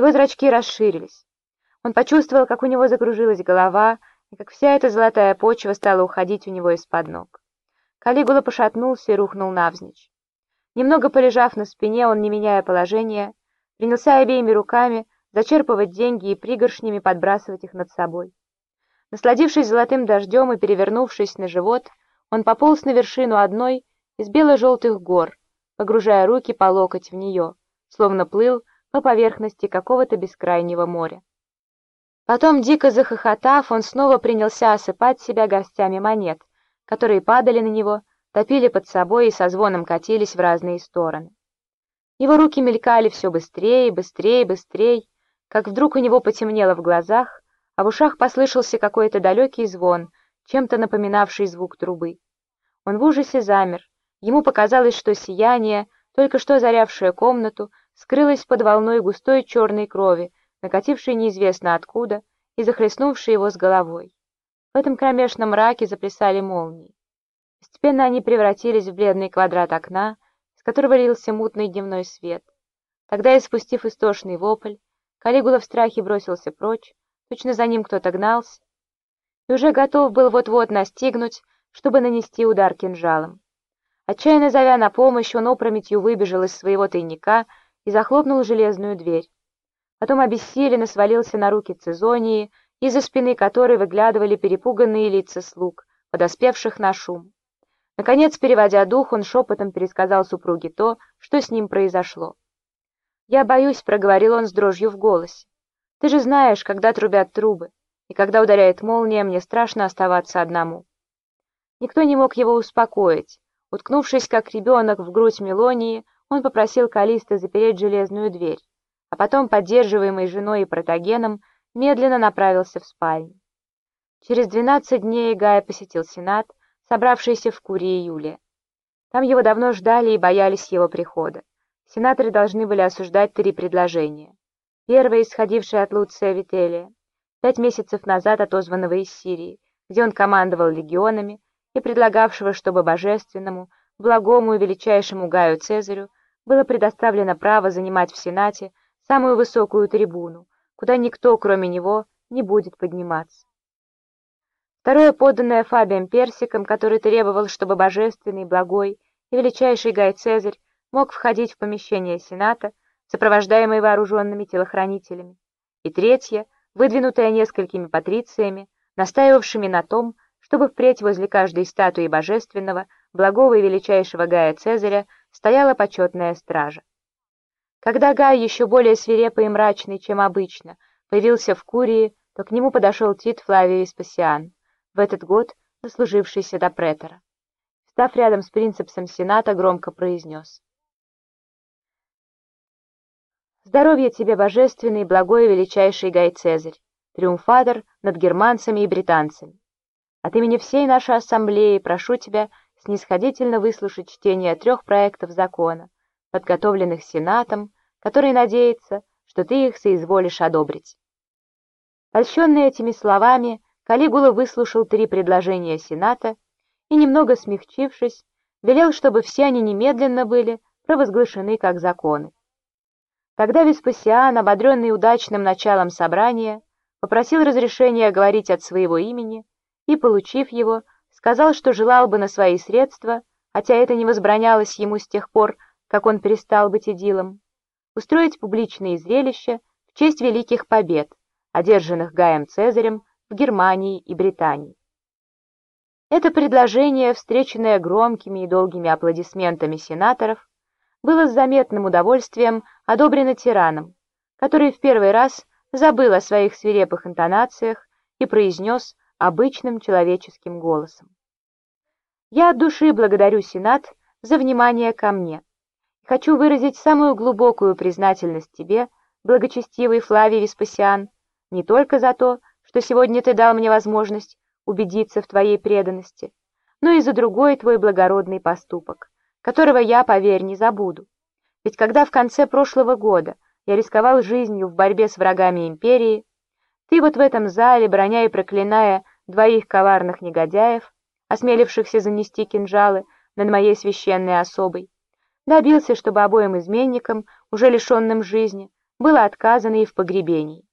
Его зрачки расширились. Он почувствовал, как у него закружилась голова, и как вся эта золотая почва стала уходить у него из-под ног. Калигула пошатнулся и рухнул навзничь. Немного полежав на спине, он, не меняя положения, принялся обеими руками зачерпывать деньги и пригоршнями подбрасывать их над собой. Насладившись золотым дождем и перевернувшись на живот, он пополз на вершину одной из бело-желтых гор, погружая руки по локоть в нее, словно плыл по поверхности какого-то бескрайнего моря. Потом, дико захохотав, он снова принялся осыпать себя горстями монет, которые падали на него, топили под собой и со звоном катились в разные стороны. Его руки мелькали все быстрее, быстрее, быстрее, как вдруг у него потемнело в глазах, а в ушах послышался какой-то далекий звон, чем-то напоминавший звук трубы. Он в ужасе замер. Ему показалось, что сияние, только что озарявшее комнату, скрылось под волной густой черной крови, накатившей неизвестно откуда и захлестнувшей его с головой. В этом кромешном мраке заплясали молнии. Постепенно они превратились в бледный квадрат окна, с которого лился мутный дневной свет. Тогда, испустив истошный вопль, Калигула в страхе бросился прочь, точно за ним кто-то гнался, и уже готов был вот-вот настигнуть, чтобы нанести удар кинжалом. Отчаянно зовя на помощь, он опрометью выбежал из своего тайника и захлопнул железную дверь. Потом обессиленно свалился на руки Цезонии, из-за спины которой выглядывали перепуганные лица слуг, подоспевших на шум. Наконец, переводя дух, он шепотом пересказал супруге то, что с ним произошло. «Я боюсь», — проговорил он с дрожью в голосе. «Ты же знаешь, когда трубят трубы, и когда ударяет молния, мне страшно оставаться одному». Никто не мог его успокоить. Уткнувшись, как ребенок, в грудь Мелонии, он попросил Калиста запереть железную дверь, а потом, поддерживаемый женой и протагеном, медленно направился в спальню. Через двенадцать дней Гая посетил Сенат, собравшиеся в Курии Юлия. Там его давно ждали и боялись его прихода. Сенаторы должны были осуждать три предложения. Первое, исходившее от Луция Вителия, пять месяцев назад отозванного из Сирии, где он командовал легионами, и предлагавшего, чтобы божественному, благому и величайшему Гаю Цезарю было предоставлено право занимать в Сенате самую высокую трибуну, куда никто, кроме него, не будет подниматься. Второе, поданное Фабием Персиком, который требовал, чтобы божественный, благой и величайший Гай Цезарь мог входить в помещение Сената, сопровождаемый вооруженными телохранителями. И третье, выдвинутое несколькими патрициями, настаивавшими на том, чтобы впредь возле каждой статуи божественного, благого и величайшего Гая Цезаря стояла почетная стража. Когда Гай, еще более свирепый и мрачный, чем обычно, появился в Курии, то к нему подошел Тит Флавий Веспасиан в этот год дослужившийся до претора. Став рядом с принципсом Сената, громко произнес. «Здоровье тебе, божественный, благой и величайший Гай Цезарь, триумфатор над германцами и британцами. От имени всей нашей ассамблеи прошу тебя снисходительно выслушать чтение трех проектов закона, подготовленных Сенатом, который надеется, что ты их соизволишь одобрить». Польщенный этими словами, Калигула выслушал три предложения Сената и, немного смягчившись, велел, чтобы все они немедленно были провозглашены как законы. Тогда Веспасиан, ободренный удачным началом собрания, попросил разрешения говорить от своего имени и, получив его, сказал, что желал бы на свои средства, хотя это не возбранялось ему с тех пор, как он перестал быть идилом, устроить публичные зрелища в честь великих побед, одержанных Гаем Цезарем в Германии и Британии. Это предложение, встреченное громкими и долгими аплодисментами сенаторов, было с заметным удовольствием одобрено тираном, который в первый раз забыл о своих свирепых интонациях и произнес обычным человеческим голосом. «Я от души благодарю Сенат за внимание ко мне. Хочу выразить самую глубокую признательность тебе, благочестивый Флавий Веспасиан, не только за то, что сегодня ты дал мне возможность убедиться в твоей преданности, но и за другой твой благородный поступок, которого я, поверь, не забуду. Ведь когда в конце прошлого года я рисковал жизнью в борьбе с врагами империи, ты вот в этом зале, броня и проклиная двоих коварных негодяев, осмелившихся занести кинжалы над моей священной особой, добился, чтобы обоим изменникам, уже лишенным жизни, было отказано и в погребении.